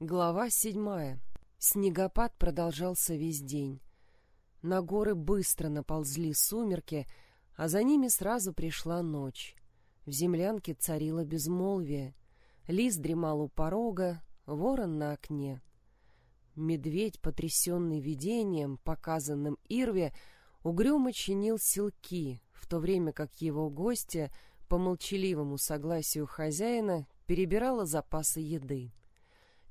Глава седьмая. Снегопад продолжался весь день. На горы быстро наползли сумерки, а за ними сразу пришла ночь. В землянке царило безмолвие. Лис дремал у порога, ворон на окне. Медведь, потрясенный видением, показанным Ирве, угрюмо чинил селки, в то время как его гостья, по молчаливому согласию хозяина, перебирала запасы еды.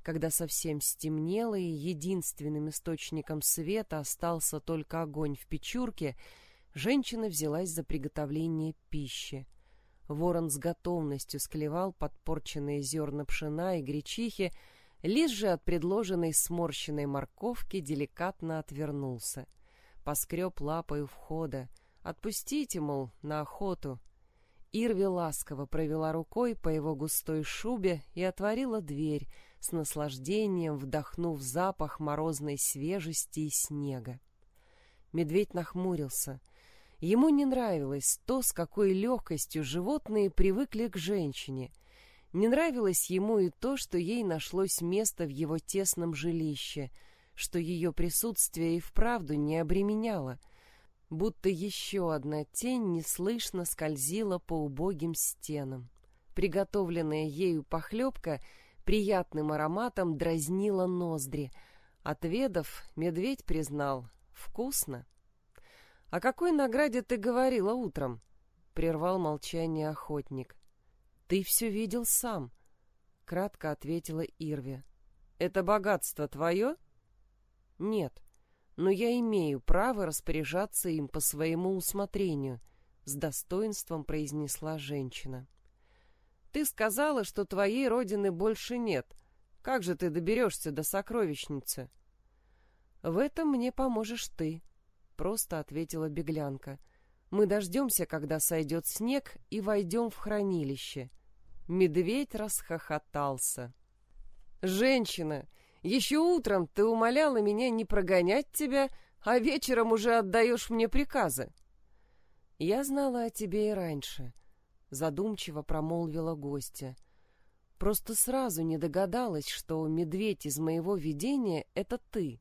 Когда совсем стемнело и единственным источником света остался только огонь в печурке, женщина взялась за приготовление пищи. Ворон с готовностью склевал подпорченные зерна пшена и гречихи, лишь же от предложенной сморщенной морковки деликатно отвернулся. Поскреб лапой у входа. «Отпустите, мол, на охоту». Ирви ласково провела рукой по его густой шубе и отворила дверь, с наслаждением вдохнув запах морозной свежести и снега. Медведь нахмурился. Ему не нравилось то, с какой легкостью животные привыкли к женщине. Не нравилось ему и то, что ей нашлось место в его тесном жилище, что ее присутствие и вправду не обременяло, будто еще одна тень неслышно скользила по убогим стенам. Приготовленная ею похлебка — приятным ароматом дразнила ноздри. Отведав, медведь признал «вкусно». «О какой награде ты говорила утром?» — прервал молчание охотник. «Ты все видел сам», — кратко ответила Ирве. «Это богатство твое?» «Нет, но я имею право распоряжаться им по своему усмотрению», — с достоинством произнесла женщина. Ты сказала, что твоей родины больше нет. Как же ты доберешься до сокровищницы? В этом мне поможешь ты, просто ответила беглянка. Мы дождемся, когда сойдет снег, и войдем в хранилище. Медведь расхохотался. Женщина, еще утром ты умоляла меня не прогонять тебя, а вечером уже отдаешь мне приказы. Я знала о тебе и раньше — задумчиво промолвила гостья. Просто сразу не догадалась, что медведь из моего видения — это ты.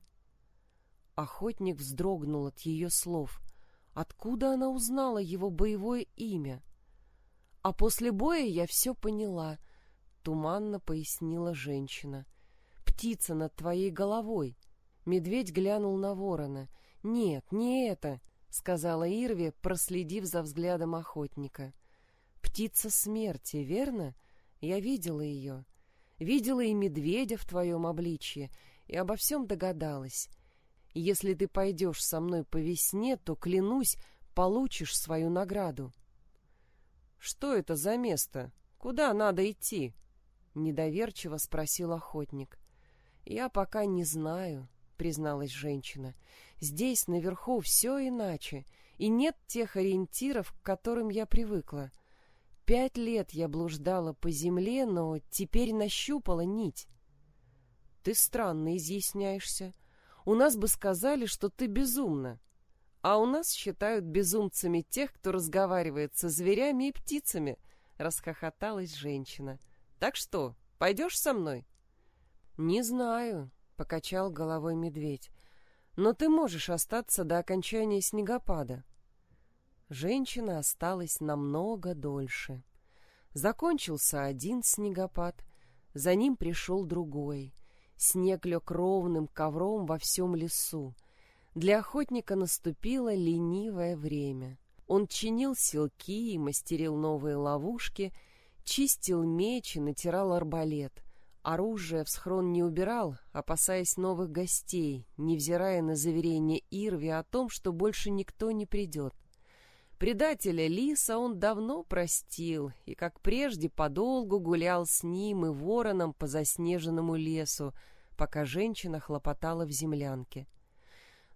Охотник вздрогнул от ее слов. Откуда она узнала его боевое имя? А после боя я все поняла, — туманно пояснила женщина. Птица над твоей головой. Медведь глянул на ворона. Нет, не это, — сказала Ирве, проследив за взглядом охотника. — Птица смерти, верно? Я видела ее. Видела и медведя в твоем обличье, и обо всем догадалась. Если ты пойдешь со мной по весне, то, клянусь, получишь свою награду. — Что это за место? Куда надо идти? — недоверчиво спросил охотник. — Я пока не знаю, — призналась женщина. — Здесь, наверху, все иначе, и нет тех ориентиров, к которым я привыкла. — Пять лет я блуждала по земле, но теперь нащупала нить. Ты странно изъясняешься. У нас бы сказали, что ты безумна. А у нас считают безумцами тех, кто разговаривает со зверями и птицами, — расхохоталась женщина. Так что, пойдешь со мной? Не знаю, — покачал головой медведь. Но ты можешь остаться до окончания снегопада. Женщина осталась намного дольше. Закончился один снегопад, за ним пришел другой. Снег лег ровным ковром во всем лесу. Для охотника наступило ленивое время. Он чинил селки и мастерил новые ловушки, чистил меч и натирал арбалет. Оружие в схрон не убирал, опасаясь новых гостей, невзирая на заверение Ирви о том, что больше никто не придет. Предателя Лиса он давно простил и, как прежде, подолгу гулял с ним и вороном по заснеженному лесу, пока женщина хлопотала в землянке.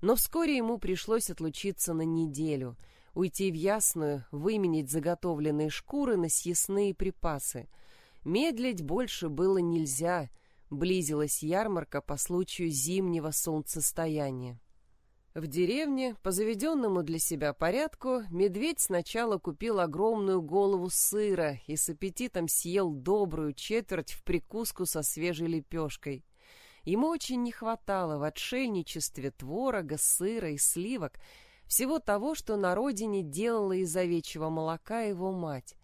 Но вскоре ему пришлось отлучиться на неделю, уйти в ясную, выменить заготовленные шкуры на съестные припасы. Медлить больше было нельзя, близилась ярмарка по случаю зимнего солнцестояния. В деревне, по заведенному для себя порядку, медведь сначала купил огромную голову сыра и с аппетитом съел добрую четверть в прикуску со свежей лепешкой. Ему очень не хватало в отшельничестве творога, сыра и сливок, всего того, что на родине делала из овечьего молока его мать.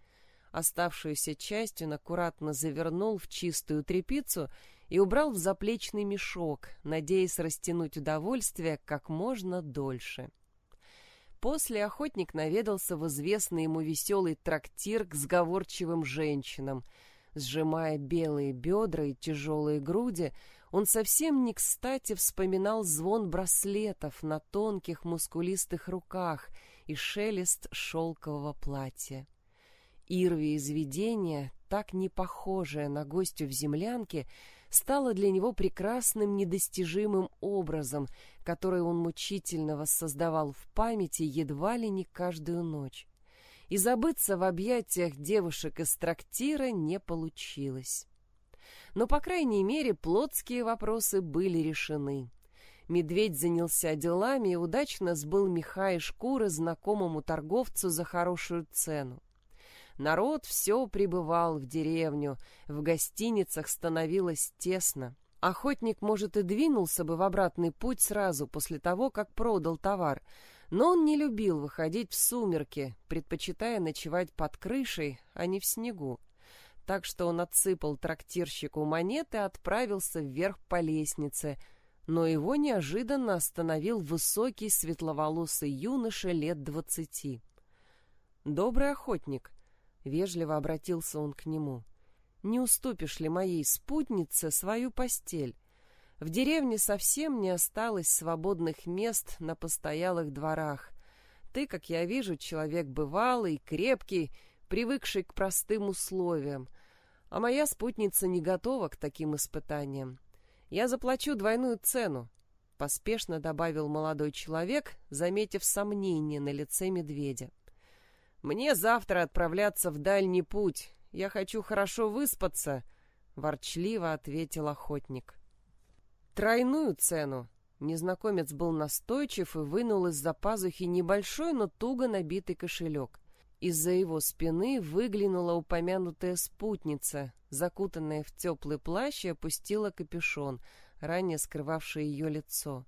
Оставшуюся часть он аккуратно завернул в чистую тряпицу и убрал в заплечный мешок, надеясь растянуть удовольствие как можно дольше. После охотник наведался в известный ему веселый трактир к сговорчивым женщинам. Сжимая белые бедра и тяжелые груди, он совсем не кстати вспоминал звон браслетов на тонких мускулистых руках и шелест шелкового платья. Ирви из видения, так не похожая на гостю в землянке, стала для него прекрасным недостижимым образом, который он мучительно воссоздавал в памяти едва ли не каждую ночь. И забыться в объятиях девушек из трактира не получилось. Но, по крайней мере, плотские вопросы были решены. Медведь занялся делами и удачно сбыл меха и шкуры знакомому торговцу за хорошую цену. Народ все прибывал в деревню, в гостиницах становилось тесно. Охотник, может, и двинулся бы в обратный путь сразу после того, как продал товар, но он не любил выходить в сумерки, предпочитая ночевать под крышей, а не в снегу. Так что он отсыпал трактирщику монеты и отправился вверх по лестнице, но его неожиданно остановил высокий светловолосый юноша лет двадцати. «Добрый охотник», Вежливо обратился он к нему. «Не уступишь ли моей спутнице свою постель? В деревне совсем не осталось свободных мест на постоялых дворах. Ты, как я вижу, человек бывалый, крепкий, привыкший к простым условиям. А моя спутница не готова к таким испытаниям. Я заплачу двойную цену», — поспешно добавил молодой человек, заметив сомнение на лице медведя. Мне завтра отправляться в дальний путь. Я хочу хорошо выспаться, ворчливо ответил охотник. Тройную цену. Незнакомец был настойчив и вынул из-за пазухи небольшой, но туго набитый кошелек. Из-за его спины выглянула упомянутая спутница, закутанная в теплый плащ и опустила капюшон, ранее скрывавший ее лицо.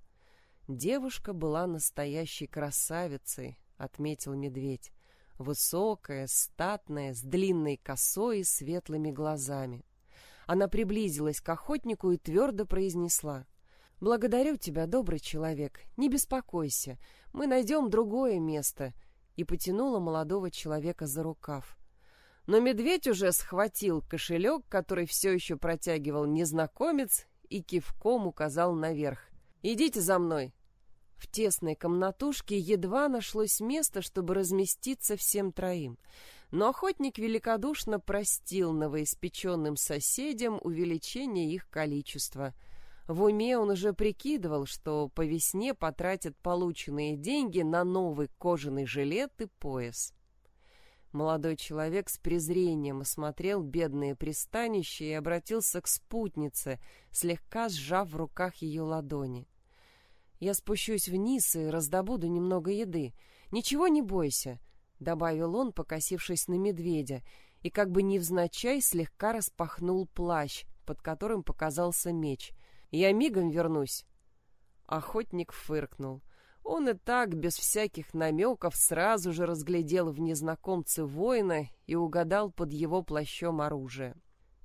Девушка была настоящей красавицей, отметил медведь высокая, статная, с длинной косой и светлыми глазами. Она приблизилась к охотнику и твердо произнесла. «Благодарю тебя, добрый человек, не беспокойся, мы найдем другое место», и потянула молодого человека за рукав. Но медведь уже схватил кошелек, который все еще протягивал незнакомец, и кивком указал наверх. «Идите за мной, в тесной комнатушке едва нашлось место, чтобы разместиться всем троим. Но охотник великодушно простил новоиспеченным соседям увеличение их количества. В уме он уже прикидывал, что по весне потратят полученные деньги на новый кожаный жилет и пояс. Молодой человек с презрением осмотрел бедное пристанище и обратился к спутнице, слегка сжав в руках ее ладони. — я спущусь вниз и раздобуду немного еды. Ничего не бойся, — добавил он, покосившись на медведя, и как бы невзначай слегка распахнул плащ, под которым показался меч. Я мигом вернусь. Охотник фыркнул. Он и так, без всяких намеков, сразу же разглядел в незнакомце воина и угадал под его плащом оружие.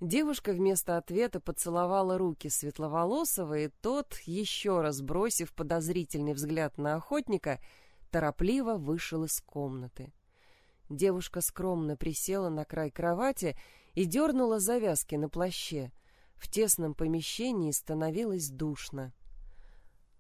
Девушка вместо ответа поцеловала руки Светловолосого, и тот, еще раз бросив подозрительный взгляд на охотника, торопливо вышел из комнаты. Девушка скромно присела на край кровати и дернула завязки на плаще. В тесном помещении становилось душно.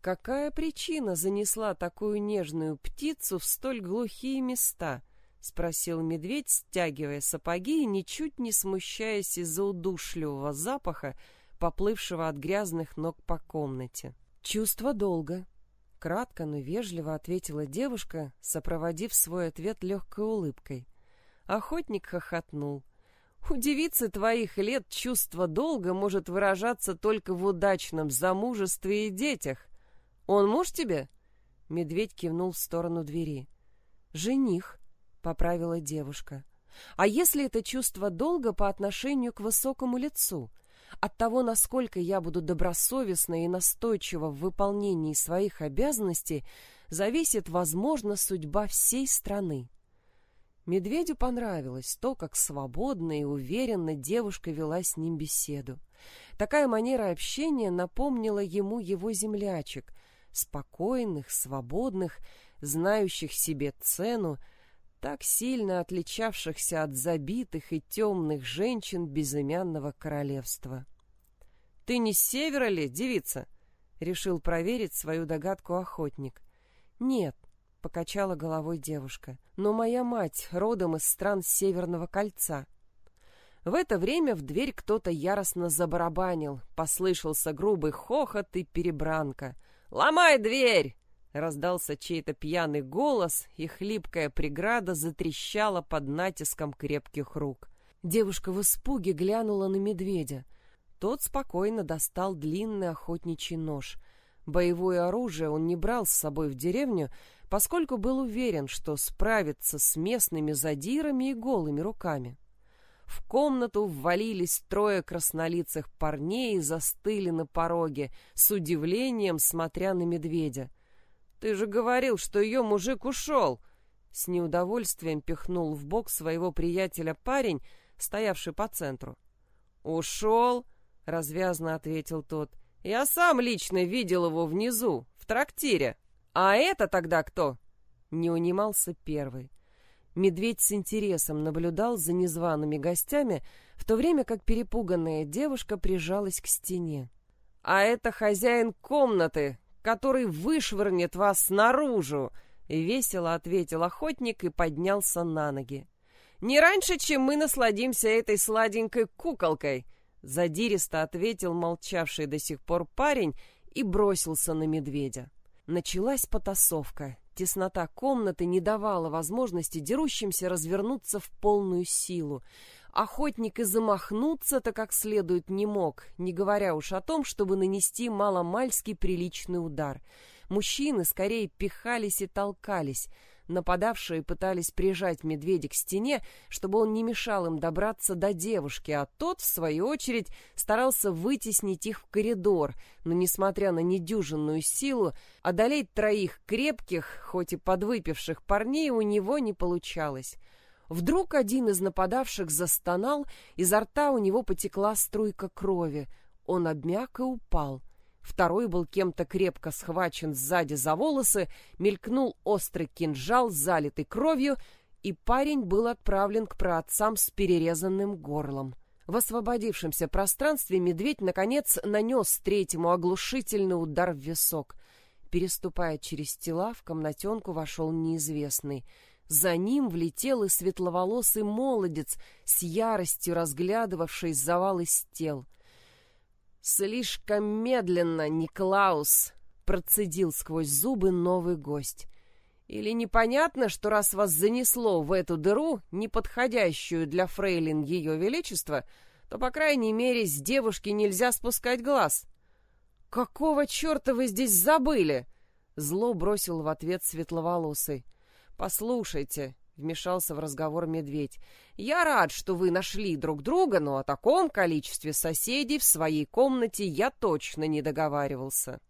Какая причина занесла такую нежную птицу в столь глухие места —— спросил медведь, стягивая сапоги и ничуть не смущаясь из-за удушливого запаха, поплывшего от грязных ног по комнате. «Чувство долга», — кратко, но вежливо ответила девушка, сопроводив свой ответ легкой улыбкой. Охотник хохотнул. «У девицы твоих лет чувство долга может выражаться только в удачном замужестве и детях. Он муж тебе?» Медведь кивнул в сторону двери. «Жених», поправила девушка. А если это чувство долга по отношению к высокому лицу? От того, насколько я буду добросовестна и настойчива в выполнении своих обязанностей, зависит, возможно, судьба всей страны. Медведю понравилось то, как свободно и уверенно девушка вела с ним беседу. Такая манера общения напомнила ему его землячек, спокойных, свободных, знающих себе цену, так сильно отличавшихся от забитых и темных женщин безымянного королевства. «Ты не с севера ли, девица?» — решил проверить свою догадку охотник. «Нет», — покачала головой девушка, — «но моя мать родом из стран Северного кольца». В это время в дверь кто-то яростно забарабанил, послышался грубый хохот и перебранка. «Ломай дверь!» Раздался чей-то пьяный голос, и хлипкая преграда затрещала под натиском крепких рук. Девушка в испуге глянула на медведя. Тот спокойно достал длинный охотничий нож. Боевое оружие он не брал с собой в деревню, поскольку был уверен, что справится с местными задирами и голыми руками. В комнату ввалились трое краснолицых парней и застыли на пороге, с удивлением смотря на медведя. «Ты же говорил, что ее мужик ушел!» С неудовольствием пихнул в бок своего приятеля парень, стоявший по центру. «Ушел?» — развязно ответил тот. «Я сам лично видел его внизу, в трактире. А это тогда кто?» Не унимался первый. Медведь с интересом наблюдал за незваными гостями, в то время как перепуганная девушка прижалась к стене. «А это хозяин комнаты, который вышвырнет вас наружу!» — весело ответил охотник и поднялся на ноги. «Не раньше, чем мы насладимся этой сладенькой куколкой!» Задиристо ответил молчавший до сих пор парень и бросился на медведя. Началась потасовка. Теснота комнаты не давала возможности дерущимся развернуться в полную силу. Охотник и замахнуться-то как следует не мог, не говоря уж о том, чтобы нанести маломальский приличный удар. Мужчины скорее пихались и толкались — Нападавшие пытались прижать медведя к стене, чтобы он не мешал им добраться до девушки, а тот, в свою очередь, старался вытеснить их в коридор, но, несмотря на недюжинную силу, одолеть троих крепких, хоть и подвыпивших парней у него не получалось. Вдруг один из нападавших застонал, изо рта у него потекла струйка крови. Он обмяк и упал — Второй был кем-то крепко схвачен сзади за волосы, мелькнул острый кинжал, залитый кровью, и парень был отправлен к праотцам с перерезанным горлом. В освободившемся пространстве медведь, наконец, нанес третьему оглушительный удар в висок. Переступая через тела, в комнатенку вошел неизвестный. За ним влетел и светловолосый молодец, с яростью разглядывавший завал из тел. «Слишком медленно, Никлаус!» — процедил сквозь зубы новый гость. «Или непонятно, что раз вас занесло в эту дыру, неподходящую для фрейлин Ее Величества, то, по крайней мере, с девушки нельзя спускать глаз?» «Какого черта вы здесь забыли?» — зло бросил в ответ светловолосый. «Послушайте, Вмешался в разговор медведь. «Я рад, что вы нашли друг друга, но о таком количестве соседей в своей комнате я точно не договаривался».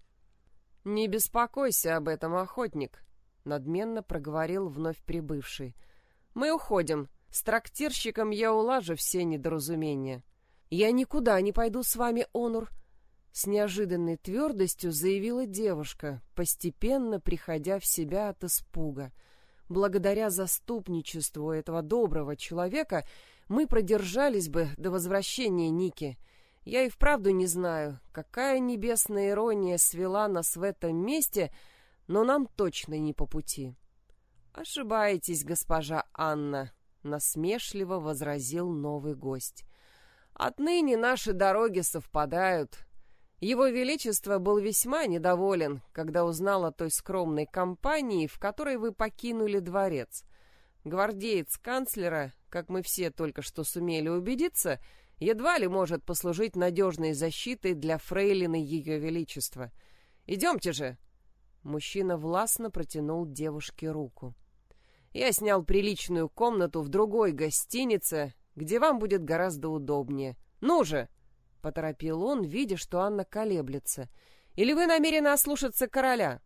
«Не беспокойся об этом, охотник», — надменно проговорил вновь прибывший. «Мы уходим. С трактирщиком я улажу все недоразумения». «Я никуда не пойду с вами, Онур», — с неожиданной твердостью заявила девушка, постепенно приходя в себя от испуга — Благодаря заступничеству этого доброго человека мы продержались бы до возвращения Ники. Я и вправду не знаю, какая небесная ирония свела нас в этом месте, но нам точно не по пути. Ошибаетесь, госпожа Анна, насмешливо возразил новый гость. Отныне наши дороги совпадают. Его Величество был весьма недоволен, когда узнал о той скромной компании, в которой вы покинули дворец. Гвардеец канцлера, как мы все только что сумели убедиться, едва ли может послужить надежной защитой для фрейлины Ее Величества. Идемте же!» Мужчина властно протянул девушке руку. «Я снял приличную комнату в другой гостинице, где вам будет гораздо удобнее. Ну же!» Поторопил он, видя, что Анна колеблется. «Или вы намерены ослушаться короля?»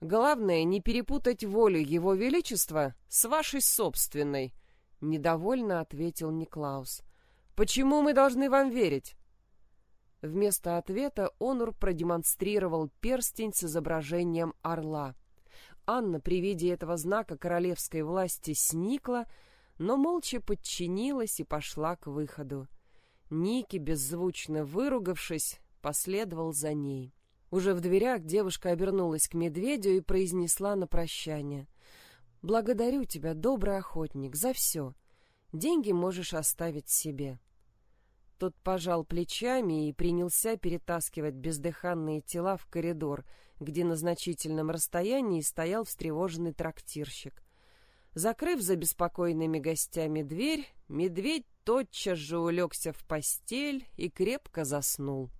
«Главное, не перепутать волю его величества с вашей собственной», — недовольно ответил Никлаус. «Почему мы должны вам верить?» Вместо ответа Онур продемонстрировал перстень с изображением орла. Анна при виде этого знака королевской власти сникла, но молча подчинилась и пошла к выходу. Ники, беззвучно выругавшись, последовал за ней. Уже в дверях девушка обернулась к медведю и произнесла на прощание. «Благодарю тебя, добрый охотник, за все. Деньги можешь оставить себе». Тот пожал плечами и принялся перетаскивать бездыханные тела в коридор, где на значительном расстоянии стоял встревоженный трактирщик. Закрыв за беспокойными гостями дверь, медведь тотчас же улегся в постель и крепко заснул.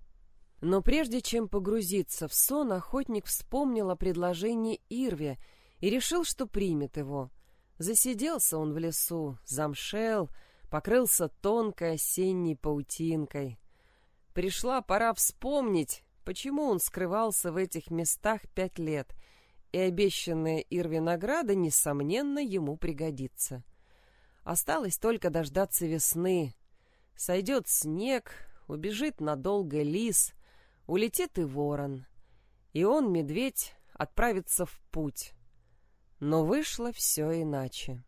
Но прежде чем погрузиться в сон, охотник вспомнил о предложении Ирве и решил, что примет его. Засиделся он в лесу, замшел, покрылся тонкой осенней паутинкой. Пришла пора вспомнить, почему он скрывался в этих местах пять лет — и обещанная Ирве награда, несомненно, ему пригодится. Осталось только дождаться весны. Сойдет снег, убежит надолго лис, улетит и ворон. И он, медведь, отправится в путь. Но вышло все иначе.